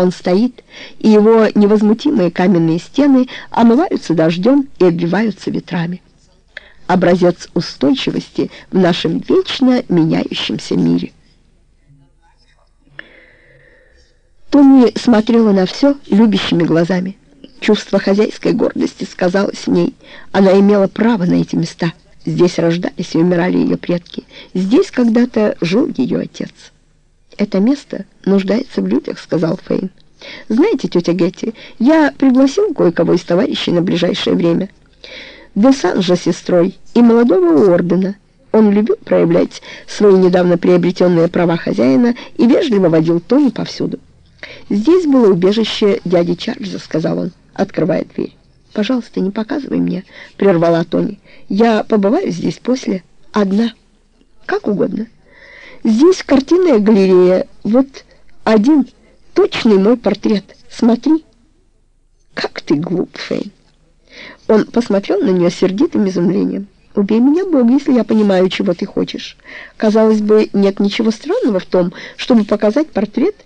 Он стоит, и его невозмутимые каменные стены омываются дождем и обвиваются ветрами. Образец устойчивости в нашем вечно меняющемся мире. Тони смотрела на все любящими глазами. Чувство хозяйской гордости сказалось в ней. Она имела право на эти места. Здесь рождались и умирали ее предки. Здесь когда-то жил ее отец. «Это место нуждается в людях», — сказал Фейн. «Знаете, тетя Гетти, я пригласил кое-кого из товарищей на ближайшее время. Десанжа сестрой и молодого Ордена. Он любил проявлять свои недавно приобретенные права хозяина и вежливо водил Тони повсюду. «Здесь было убежище дяди Чарльза», — сказал он, открывая дверь. «Пожалуйста, не показывай мне», — прервала Тони. «Я побываю здесь после. Одна. Как угодно. Здесь картинная галерея. Вот один точный мой портрет. Смотри». «Как ты глуп, Фейн». Он посмотрел на нее сердитым изумлением. «Убей меня, Бог, если я понимаю, чего ты хочешь. Казалось бы, нет ничего странного в том, чтобы показать портрет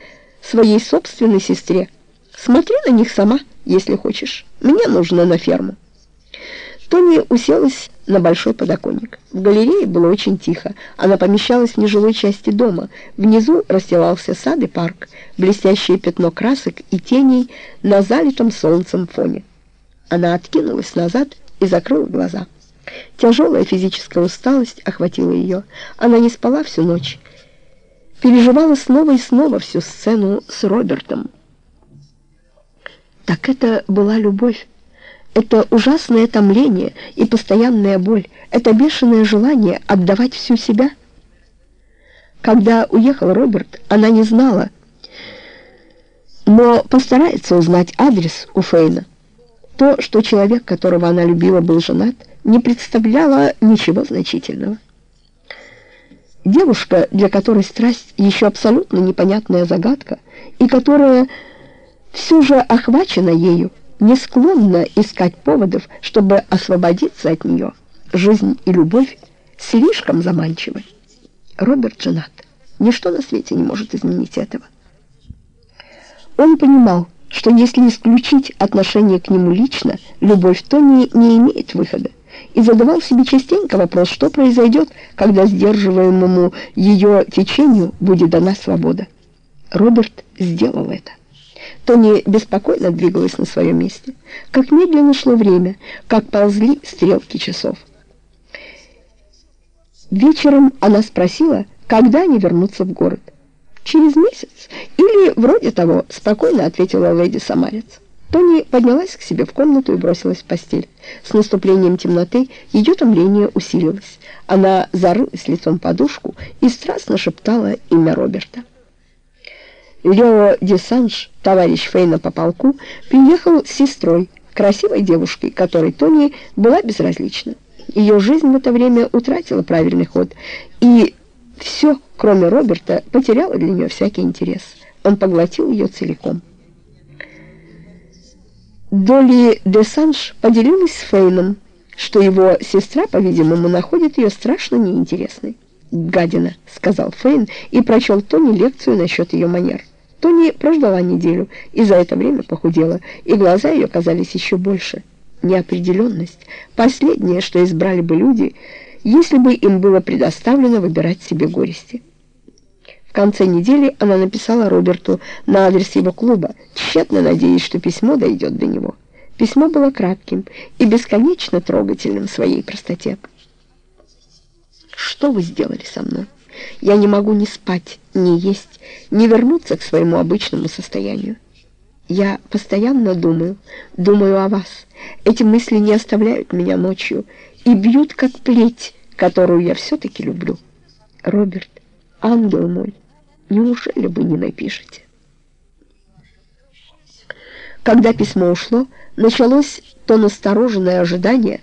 своей собственной сестре. Смотри на них сама, если хочешь. Мне нужно на ферму». Тони уселась на большой подоконник. В галерее было очень тихо. Она помещалась в нежилой части дома. Внизу расстилался сад и парк, блестящее пятно красок и теней на залитом солнцем фоне. Она откинулась назад и закрыла глаза. Тяжелая физическая усталость охватила ее. Она не спала всю ночь переживала снова и снова всю сцену с Робертом. Так это была любовь. Это ужасное томление и постоянная боль, это бешеное желание отдавать всю себя. Когда уехал Роберт, она не знала, но постарается узнать адрес у Фейна. То, что человек, которого она любила, был женат, не представляло ничего значительного. Девушка, для которой страсть еще абсолютно непонятная загадка, и которая все же охвачена ею, не склонна искать поводов, чтобы освободиться от нее. Жизнь и любовь слишком заманчивы. Роберт женат. Ничто на свете не может изменить этого. Он понимал, что если исключить отношение к нему лично, любовь Тони не имеет выхода и задавал себе частенько вопрос, что произойдет, когда сдерживаемому ее течению будет дана свобода. Роберт сделал это. Тони беспокойно двигалась на своем месте. Как медленно шло время, как ползли стрелки часов. Вечером она спросила, когда они вернутся в город. «Через месяц» или вроде того, спокойно ответила леди Самарец. Тони поднялась к себе в комнату и бросилась в постель. С наступлением темноты ее томление усилилось. Она зарылась лицом подушку и страстно шептала имя Роберта. Лео Десанж, товарищ Фейна по полку, приехал с сестрой, красивой девушкой, которой Тони была безразлична. Ее жизнь в это время утратила правильный ход, и все, кроме Роберта, потеряло для нее всякий интерес. Он поглотил ее целиком. Доли де Санж поделилась с Фейном, что его сестра, по-видимому, находит ее страшно неинтересной. «Гадина», — сказал Фейн и прочел Тони лекцию насчет ее манер. Тони прождала неделю и за это время похудела, и глаза ее казались еще больше. Неопределенность — последнее, что избрали бы люди, если бы им было предоставлено выбирать себе горести конце недели она написала Роберту на адрес его клуба, тщетно надеясь, что письмо дойдет до него. Письмо было кратким и бесконечно трогательным в своей простоте. «Что вы сделали со мной? Я не могу ни спать, ни есть, ни вернуться к своему обычному состоянию. Я постоянно думаю, думаю о вас. Эти мысли не оставляют меня ночью и бьют, как плеть, которую я все-таки люблю. Роберт, ангел мой, Неужели вы не напишете? Когда письмо ушло, началось то настороженное ожидание,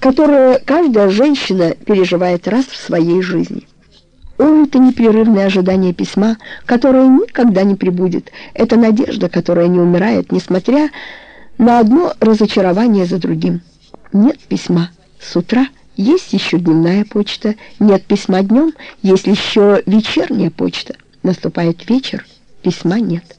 которое каждая женщина переживает раз в своей жизни. О, это непрерывное ожидание письма, которое никогда не прибудет. Это надежда, которая не умирает, несмотря на одно разочарование за другим. Нет письма. С утра есть еще дневная почта, нет письма днем, есть еще вечерняя почта. Наступает вечер, письма нет.